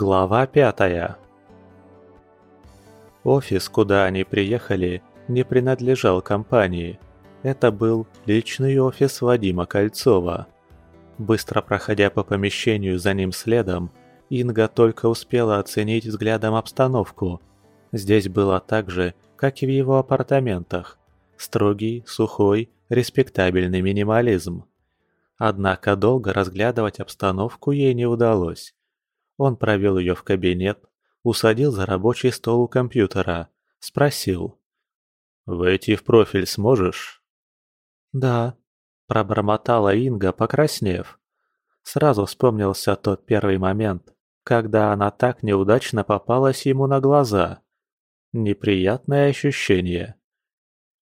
Глава пятая Офис, куда они приехали, не принадлежал компании. Это был личный офис Вадима Кольцова. Быстро проходя по помещению за ним следом, Инга только успела оценить взглядом обстановку. Здесь было так же, как и в его апартаментах. Строгий, сухой, респектабельный минимализм. Однако долго разглядывать обстановку ей не удалось. Он провел ее в кабинет, усадил за рабочий стол у компьютера, спросил. «Войти в профиль сможешь?» «Да», – пробормотала Инга, покраснев. Сразу вспомнился тот первый момент, когда она так неудачно попалась ему на глаза. Неприятное ощущение.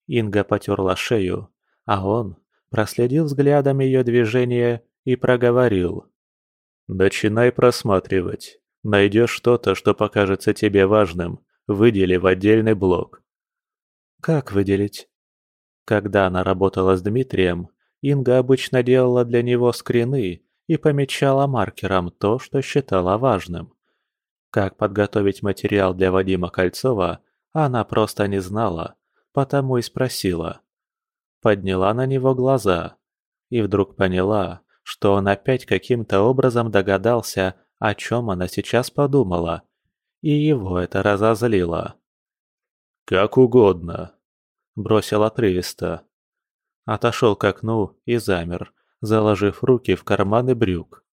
Инга потерла шею, а он проследил взглядом ее движение и проговорил. «Начинай просматривать. Найдешь что-то, что покажется тебе важным, выдели в отдельный блок». «Как выделить?» Когда она работала с Дмитрием, Инга обычно делала для него скрины и помечала маркером то, что считала важным. Как подготовить материал для Вадима Кольцова, она просто не знала, потому и спросила. Подняла на него глаза и вдруг поняла, что он опять каким-то образом догадался, о чем она сейчас подумала, и его это разозлило. «Как угодно», — бросил отрывисто. Отошел к окну и замер, заложив руки в карманы брюк.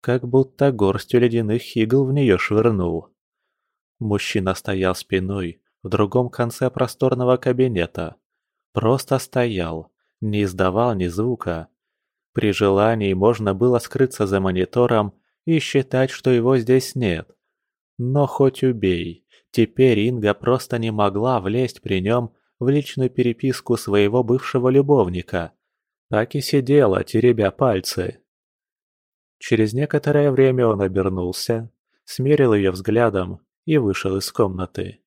Как будто горстью ледяных игл в нее швырнул. Мужчина стоял спиной в другом конце просторного кабинета. Просто стоял, не издавал ни звука. При желании можно было скрыться за монитором и считать, что его здесь нет. Но хоть убей, теперь Инга просто не могла влезть при нем в личную переписку своего бывшего любовника. Так и сидела, теребя пальцы. Через некоторое время он обернулся, смерил ее взглядом и вышел из комнаты.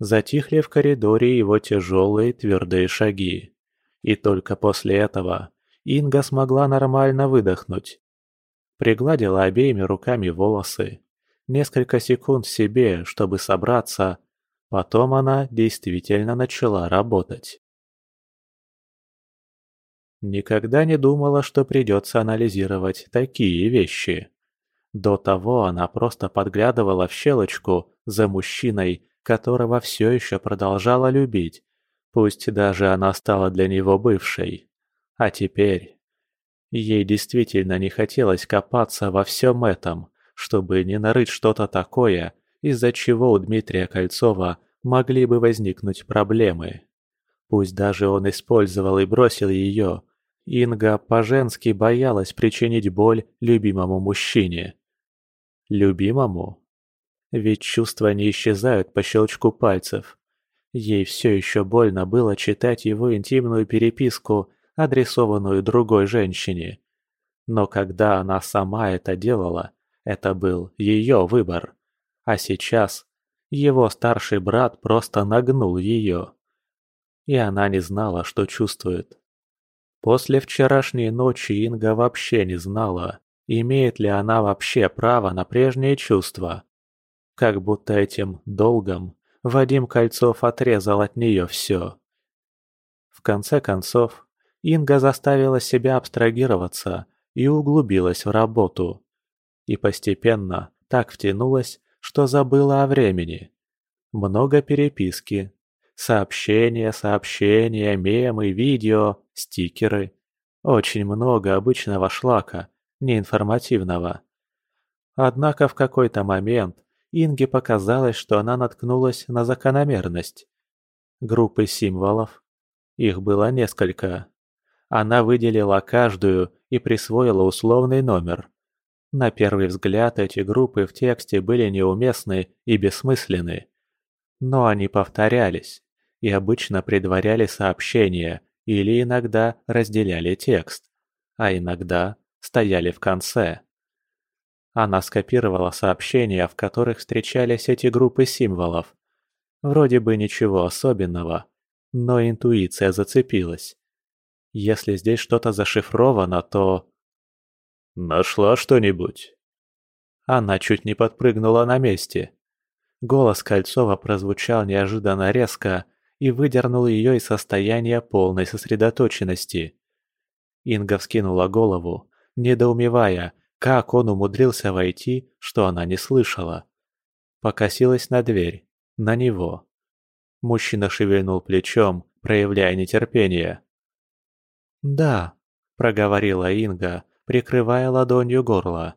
Затихли в коридоре его тяжелые твердые шаги. И только после этого Инга смогла нормально выдохнуть. Пригладила обеими руками волосы. Несколько секунд себе, чтобы собраться. Потом она действительно начала работать. Никогда не думала, что придется анализировать такие вещи. До того она просто подглядывала в щелочку за мужчиной, которого все еще продолжала любить, пусть даже она стала для него бывшей. А теперь... Ей действительно не хотелось копаться во всем этом, чтобы не нарыть что-то такое, из-за чего у Дмитрия Кольцова могли бы возникнуть проблемы. Пусть даже он использовал и бросил ее, Инга по-женски боялась причинить боль любимому мужчине. Любимому? Ведь чувства не исчезают по щелчку пальцев. Ей все еще больно было читать его интимную переписку адресованную другой женщине. Но когда она сама это делала, это был ее выбор. А сейчас его старший брат просто нагнул ее. И она не знала, что чувствует. После вчерашней ночи Инга вообще не знала, имеет ли она вообще право на прежние чувства. Как будто этим долгом Вадим Кольцов отрезал от нее все. В конце концов, Инга заставила себя абстрагироваться и углубилась в работу. И постепенно так втянулась, что забыла о времени. Много переписки. Сообщения, сообщения, мемы, видео, стикеры. Очень много обычного шлака, неинформативного. Однако в какой-то момент Инге показалось, что она наткнулась на закономерность. Группы символов. Их было несколько. Она выделила каждую и присвоила условный номер. На первый взгляд эти группы в тексте были неуместны и бессмысленны. Но они повторялись и обычно предваряли сообщение или иногда разделяли текст, а иногда стояли в конце. Она скопировала сообщения, в которых встречались эти группы символов. Вроде бы ничего особенного, но интуиция зацепилась. Если здесь что-то зашифровано, то... «Нашла что-нибудь?» Она чуть не подпрыгнула на месте. Голос Кольцова прозвучал неожиданно резко и выдернул ее из состояния полной сосредоточенности. Инга вскинула голову, недоумевая, как он умудрился войти, что она не слышала. Покосилась на дверь, на него. Мужчина шевельнул плечом, проявляя нетерпение. «Да», — проговорила Инга, прикрывая ладонью горло.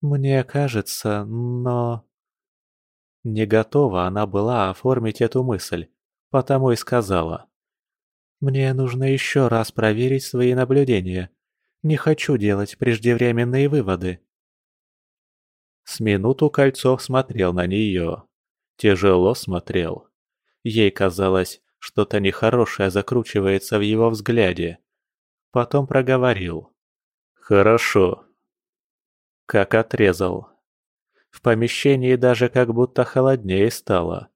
«Мне кажется, но...» Не готова она была оформить эту мысль, потому и сказала. «Мне нужно еще раз проверить свои наблюдения. Не хочу делать преждевременные выводы». С минуту Кольцов смотрел на нее. Тяжело смотрел. Ей казалось, что-то нехорошее закручивается в его взгляде. Потом проговорил. «Хорошо». Как отрезал. В помещении даже как будто холоднее стало.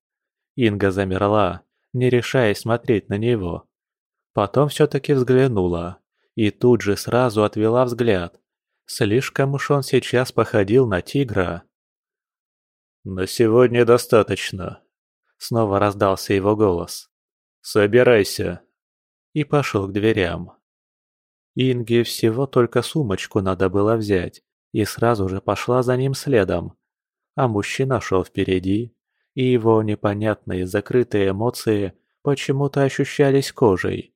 Инга замерла, не решаясь смотреть на него. Потом все-таки взглянула и тут же сразу отвела взгляд. Слишком уж он сейчас походил на тигра. «На сегодня достаточно», — снова раздался его голос. «Собирайся». И пошел к дверям. Инге всего только сумочку надо было взять, и сразу же пошла за ним следом а мужчина шел впереди, и его непонятные закрытые эмоции почему-то ощущались кожей.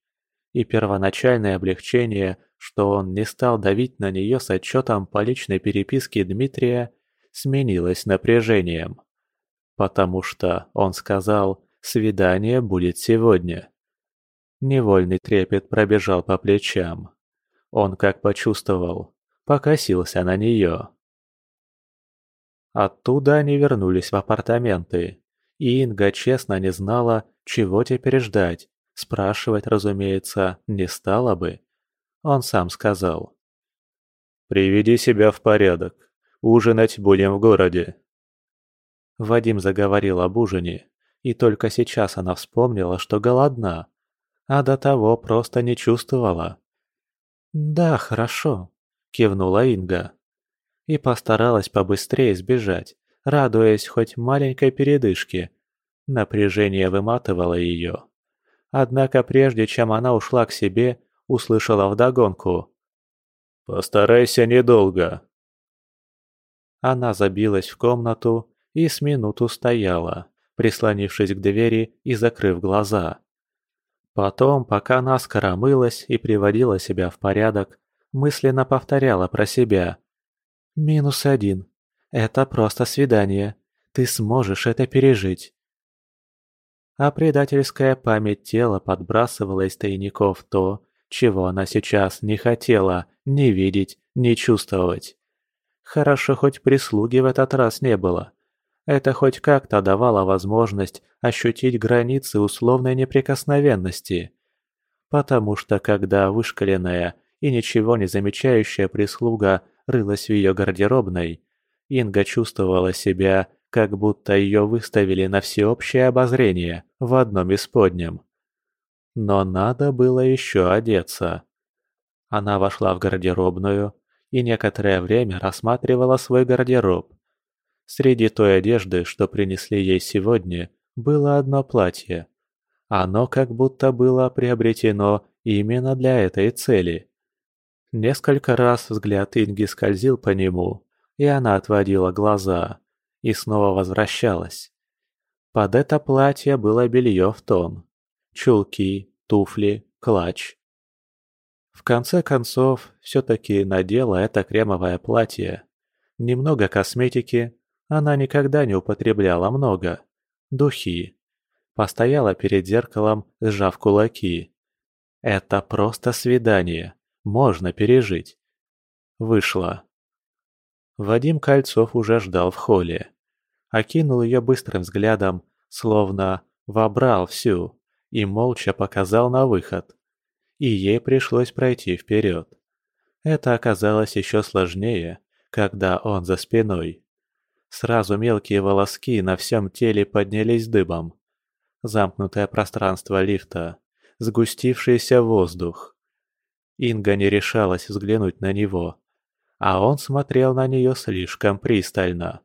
И первоначальное облегчение, что он не стал давить на нее с отчетом по личной переписке Дмитрия, сменилось напряжением. Потому что, он сказал, свидание будет сегодня. Невольный трепет пробежал по плечам. Он как почувствовал, покосился на нее. Оттуда они вернулись в апартаменты. И Инга честно не знала, чего теперь ждать. Спрашивать, разумеется, не стала бы. Он сам сказал. «Приведи себя в порядок. Ужинать будем в городе». Вадим заговорил об ужине, и только сейчас она вспомнила, что голодна, а до того просто не чувствовала. «Да, хорошо», — кивнула Инга и постаралась побыстрее сбежать, радуясь хоть маленькой передышке. Напряжение выматывало ее. Однако прежде чем она ушла к себе, услышала вдогонку. «Постарайся недолго». Она забилась в комнату и с минуту стояла, прислонившись к двери и закрыв глаза. Потом, пока наскоро мылась и приводила себя в порядок, мысленно повторяла про себя. «Минус один. Это просто свидание. Ты сможешь это пережить». А предательская память тела подбрасывала из тайников то, чего она сейчас не хотела ни видеть, ни чувствовать. Хорошо, хоть прислуги в этот раз не было. Это хоть как-то давало возможность ощутить границы условной неприкосновенности. Потому что когда вышкаленная и ничего не замечающая прислуга рылась в ее гардеробной, Инга чувствовала себя, как будто ее выставили на всеобщее обозрение в одном из подням. Но надо было еще одеться. Она вошла в гардеробную и некоторое время рассматривала свой гардероб. Среди той одежды, что принесли ей сегодня, было одно платье. Оно как будто было приобретено именно для этой цели. Несколько раз взгляд Инги скользил по нему, и она отводила глаза, и снова возвращалась. Под это платье было белье в тон. Чулки, туфли, клатч. В конце концов, все-таки надела это кремовое платье. Немного косметики, она никогда не употребляла много. Духи. Постояла перед зеркалом, сжав кулаки. Это просто свидание. Можно пережить. Вышла. Вадим Кольцов уже ждал в холле. Окинул ее быстрым взглядом, словно вобрал всю, и молча показал на выход. И ей пришлось пройти вперед. Это оказалось еще сложнее, когда он за спиной. Сразу мелкие волоски на всем теле поднялись дыбом. Замкнутое пространство лифта, сгустившийся воздух. Инга не решалась взглянуть на него. а он смотрел на нее слишком пристально.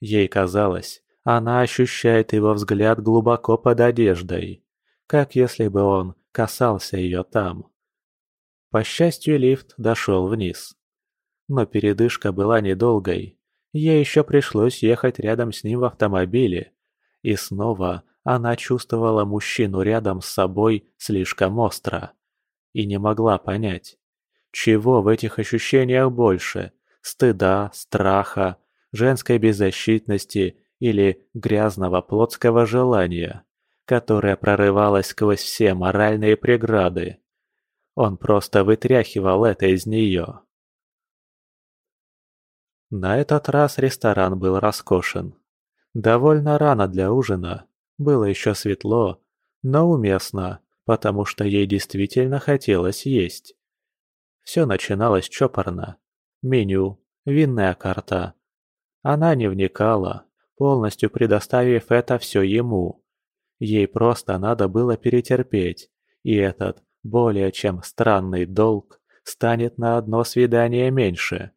Ей казалось, она ощущает его взгляд глубоко под одеждой, как если бы он касался ее там. По счастью, лифт дошел вниз. Но передышка была недолгой. Ей еще пришлось ехать рядом с ним в автомобиле. И снова она чувствовала мужчину рядом с собой слишком остро. И не могла понять, чего в этих ощущениях больше – стыда, страха, женской беззащитности или грязного плотского желания, которое прорывалось сквозь все моральные преграды. Он просто вытряхивал это из нее. На этот раз ресторан был роскошен. Довольно рано для ужина, было еще светло, но уместно, потому что ей действительно хотелось есть. Все начиналось чопорно. Меню, винная карта. Она не вникала, полностью предоставив это все ему. Ей просто надо было перетерпеть, и этот, более чем странный долг, станет на одно свидание меньше.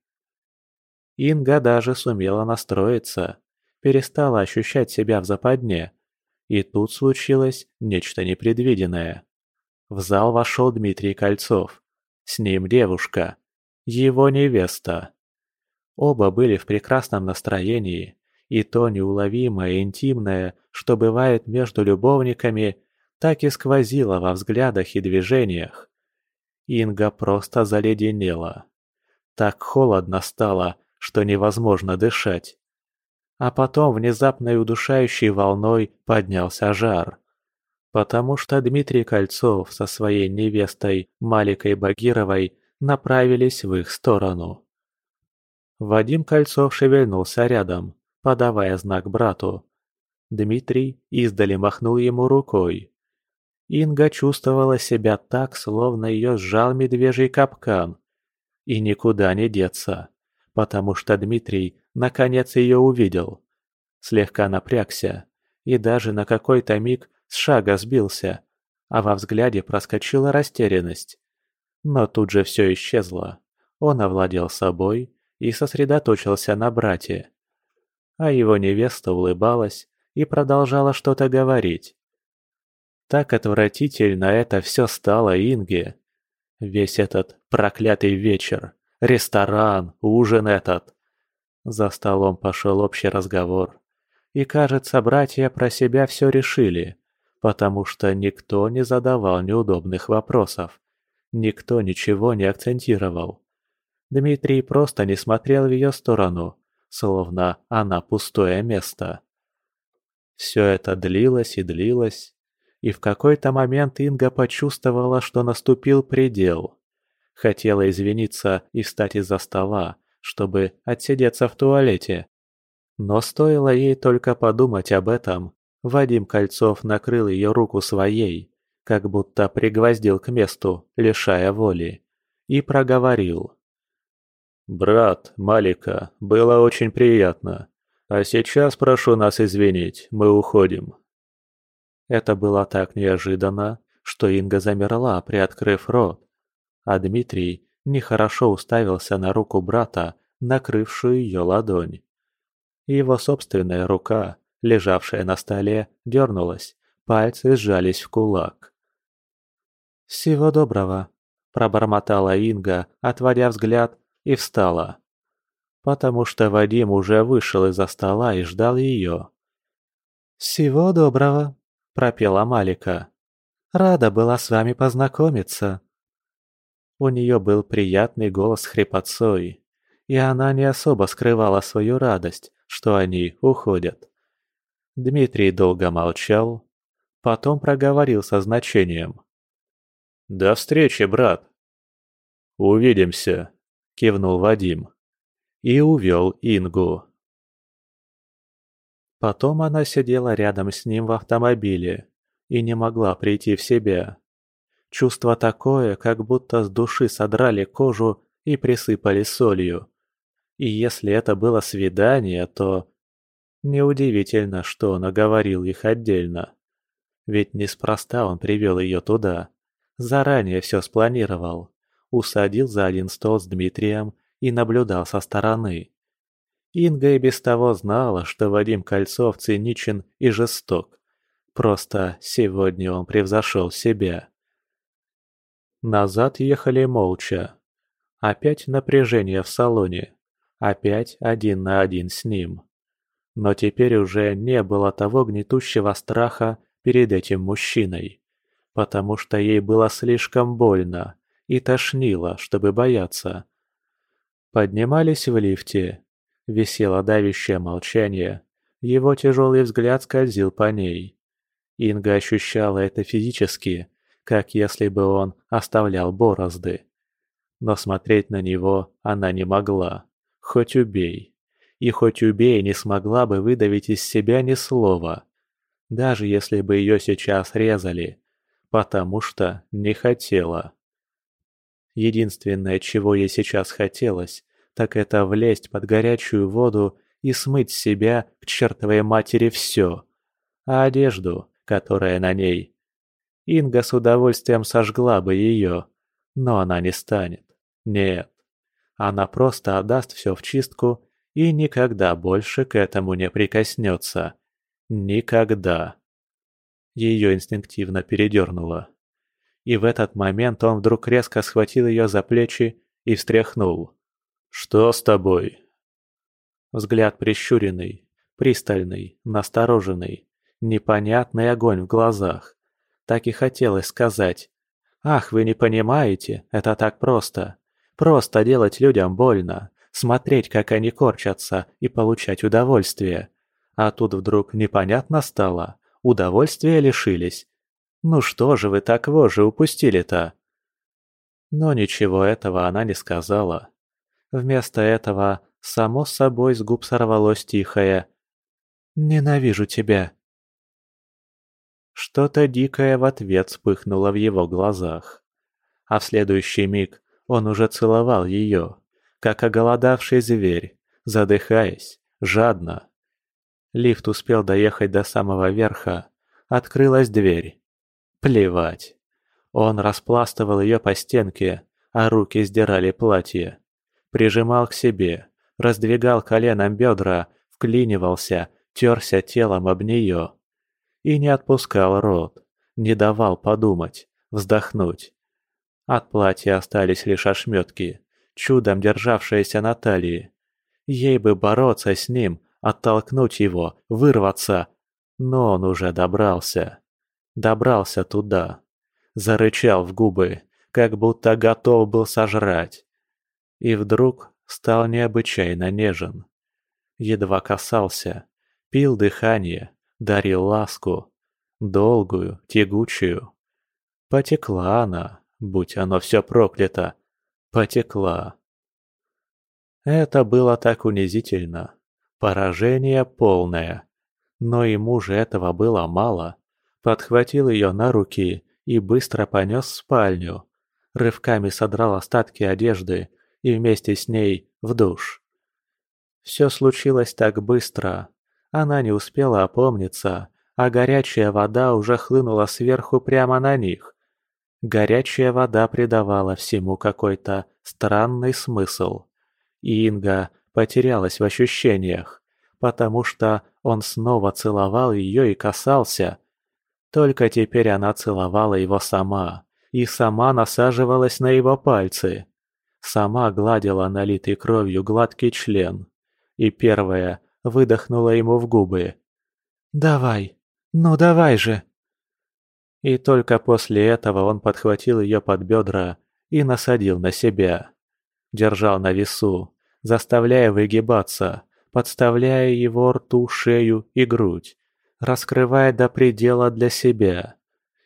Инга даже сумела настроиться, перестала ощущать себя в западне. И тут случилось нечто непредвиденное. В зал вошел Дмитрий Кольцов. С ним девушка. Его невеста. Оба были в прекрасном настроении, и то неуловимое интимное, что бывает между любовниками, так и сквозило во взглядах и движениях. Инга просто заледенела. Так холодно стало, что невозможно дышать. А потом внезапной удушающей волной поднялся жар потому что Дмитрий Кольцов со своей невестой Маликой Багировой направились в их сторону. Вадим Кольцов шевельнулся рядом, подавая знак брату. Дмитрий издали махнул ему рукой. Инга чувствовала себя так, словно ее сжал медвежий капкан. И никуда не деться, потому что Дмитрий наконец ее увидел. Слегка напрягся и даже на какой-то миг с шага сбился, а во взгляде проскочила растерянность. Но тут же все исчезло. Он овладел собой и сосредоточился на брате. А его невеста улыбалась и продолжала что-то говорить. Так отвратительно это все стало Инге. Весь этот проклятый вечер, ресторан, ужин этот. За столом пошел общий разговор. И, кажется, братья про себя все решили потому что никто не задавал неудобных вопросов, никто ничего не акцентировал. Дмитрий просто не смотрел в ее сторону, словно она пустое место. Все это длилось и длилось, и в какой-то момент Инга почувствовала, что наступил предел. Хотела извиниться и встать из-за стола, чтобы отсидеться в туалете. Но стоило ей только подумать об этом, Вадим Кольцов накрыл ее руку своей, как будто пригвоздил к месту, лишая воли, и проговорил. «Брат, Малика, было очень приятно. А сейчас прошу нас извинить, мы уходим». Это было так неожиданно, что Инга замерла, приоткрыв рот, а Дмитрий нехорошо уставился на руку брата, накрывшую ее ладонь. Его собственная рука лежавшая на столе, дернулась, пальцы сжались в кулак. «Всего доброго», – пробормотала Инга, отводя взгляд, и встала. Потому что Вадим уже вышел из-за стола и ждал ее. «Всего доброго», – пропела Малика. «Рада была с вами познакомиться». У нее был приятный голос хрипотцой, и она не особо скрывала свою радость, что они уходят. Дмитрий долго молчал, потом проговорил со значением. «До встречи, брат!» «Увидимся!» – кивнул Вадим. И увел Ингу. Потом она сидела рядом с ним в автомобиле и не могла прийти в себя. Чувство такое, как будто с души содрали кожу и присыпали солью. И если это было свидание, то Неудивительно, что он оговорил их отдельно. Ведь неспроста он привел ее туда. Заранее все спланировал. Усадил за один стол с Дмитрием и наблюдал со стороны. Инга и без того знала, что Вадим Кольцов циничен и жесток. Просто сегодня он превзошел себя. Назад ехали молча. Опять напряжение в салоне. Опять один на один с ним. Но теперь уже не было того гнетущего страха перед этим мужчиной. Потому что ей было слишком больно и тошнило, чтобы бояться. Поднимались в лифте. Висело давящее молчание. Его тяжелый взгляд скользил по ней. Инга ощущала это физически, как если бы он оставлял борозды. Но смотреть на него она не могла, хоть убей. И хоть убей не смогла бы выдавить из себя ни слова, даже если бы ее сейчас резали, потому что не хотела. Единственное, чего ей сейчас хотелось, так это влезть под горячую воду и смыть с себя к чертовой матери все. А одежду, которая на ней. Инга с удовольствием сожгла бы ее, но она не станет. Нет. Она просто отдаст все в чистку и никогда больше к этому не прикоснется. Никогда. Ее инстинктивно передернуло. И в этот момент он вдруг резко схватил ее за плечи и встряхнул. «Что с тобой?» Взгляд прищуренный, пристальный, настороженный, непонятный огонь в глазах. Так и хотелось сказать. «Ах, вы не понимаете, это так просто. Просто делать людям больно, смотреть, как они корчатся, и получать удовольствие. А тут вдруг непонятно стало, удовольствия лишились. Ну что же вы так вожи упустили-то? Но ничего этого она не сказала. Вместо этого, само собой, с губ сорвалось тихое «Ненавижу тебя». Что-то дикое в ответ вспыхнуло в его глазах. А в следующий миг он уже целовал ее, как оголодавший зверь, задыхаясь, жадно. Лифт успел доехать до самого верха. Открылась дверь. Плевать. Он распластывал ее по стенке, а руки сдирали платье. Прижимал к себе, раздвигал коленом бедра, вклинивался, терся телом об нее. И не отпускал рот, не давал подумать, вздохнуть. От платья остались лишь ошметки, чудом державшиеся на талии. Ей бы бороться с ним, оттолкнуть его, вырваться. Но он уже добрался. Добрался туда. Зарычал в губы, как будто готов был сожрать. И вдруг стал необычайно нежен. Едва касался, пил дыхание, дарил ласку. Долгую, тягучую. Потекла она, будь оно все проклято, потекла. Это было так унизительно. Поражение полное. Но ему же этого было мало. Подхватил ее на руки и быстро понес в спальню. Рывками содрал остатки одежды и вместе с ней в душ. Все случилось так быстро. Она не успела опомниться, а горячая вода уже хлынула сверху прямо на них. Горячая вода придавала всему какой-то странный смысл. И Инга потерялась в ощущениях, потому что он снова целовал ее и касался. Только теперь она целовала его сама, и сама насаживалась на его пальцы. Сама гладила налитый кровью гладкий член. И первая выдохнула ему в губы. «Давай, ну давай же!» И только после этого он подхватил ее под бедра и насадил на себя. Держал на весу, заставляя выгибаться, подставляя его рту, шею и грудь, раскрывая до предела для себя.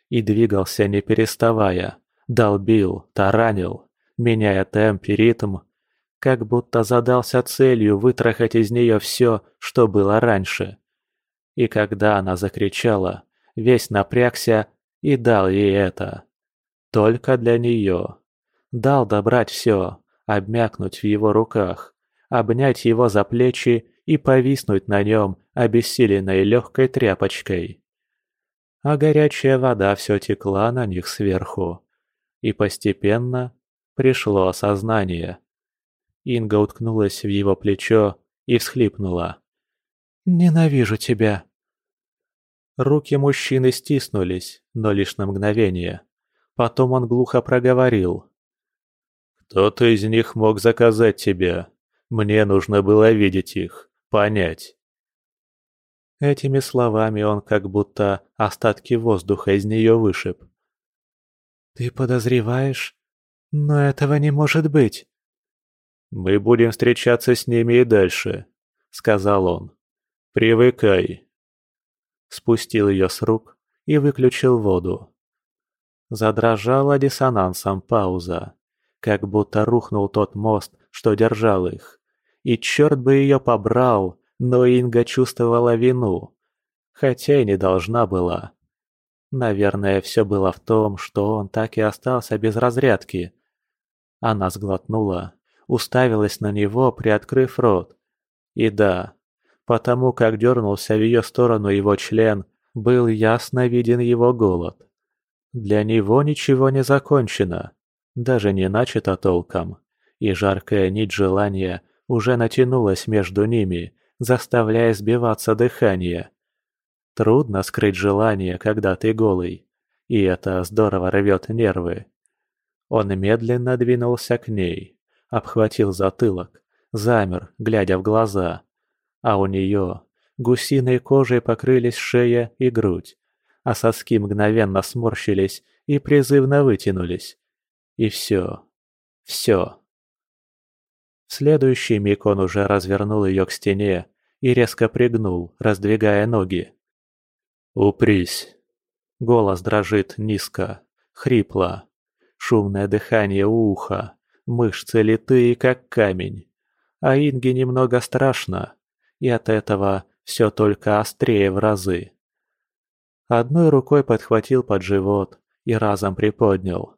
И двигался не переставая, долбил, таранил, меняя темп и ритм, как будто задался целью вытрахать из нее все, что было раньше. И когда она закричала, весь напрягся и дал ей это. Только для нее. Дал добрать все, обмякнуть в его руках, обнять его за плечи и повиснуть на нем обессиленной легкой тряпочкой. А горячая вода все текла на них сверху. И постепенно пришло осознание. Инга уткнулась в его плечо и всхлипнула. «Ненавижу тебя!» Руки мужчины стиснулись, но лишь на мгновение. Потом он глухо проговорил. «Кто-то из них мог заказать тебя. Мне нужно было видеть их, понять». Этими словами он как будто остатки воздуха из нее вышиб. «Ты подозреваешь? Но этого не может быть!» «Мы будем встречаться с ними и дальше», — сказал он. «Привыкай». Спустил ее с рук и выключил воду. Задрожала диссонансом пауза, как будто рухнул тот мост, что держал их. И черт бы ее побрал, но Инга чувствовала вину, хотя и не должна была. Наверное, все было в том, что он так и остался без разрядки. Она сглотнула уставилась на него, приоткрыв рот. И да, потому как дернулся в ее сторону его член, был ясно виден его голод. Для него ничего не закончено, даже не начато толком, и жаркая нить желания уже натянулась между ними, заставляя сбиваться дыхание. Трудно скрыть желание, когда ты голый, и это здорово рвет нервы. Он медленно двинулся к ней, обхватил затылок, замер, глядя в глаза. А у нее гусиной кожей покрылись шея и грудь, а соски мгновенно сморщились и призывно вытянулись. И все. Все. Следующий миг он уже развернул ее к стене и резко пригнул, раздвигая ноги. «Упрись!» Голос дрожит низко, хрипло. Шумное дыхание у уха. Мышцы литые, как камень. А Инге немного страшно, и от этого все только острее в разы. Одной рукой подхватил под живот и разом приподнял.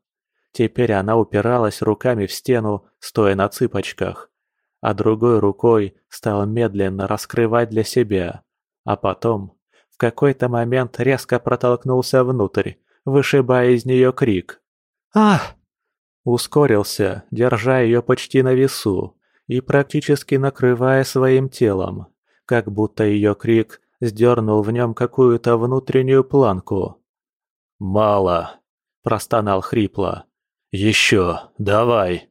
Теперь она упиралась руками в стену, стоя на цыпочках, а другой рукой стал медленно раскрывать для себя, а потом в какой-то момент резко протолкнулся внутрь, вышибая из нее крик. «Ах!» Ускорился, держа ее почти на весу и практически накрывая своим телом, как будто ее крик сдернул в нем какую-то внутреннюю планку. «Мало!» – простонал хрипло. «Еще! Давай!»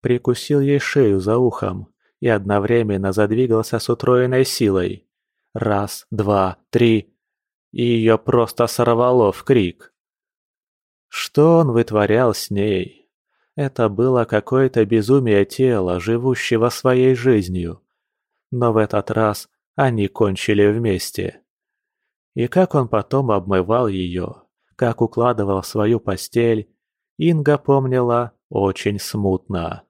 Прикусил ей шею за ухом и одновременно задвигался с утроенной силой. Раз, два, три. И ее просто сорвало в крик. Что он вытворял с ней? Это было какое-то безумие тела, живущего своей жизнью. Но в этот раз они кончили вместе. И как он потом обмывал ее, как укладывал в свою постель, Инга помнила очень смутно.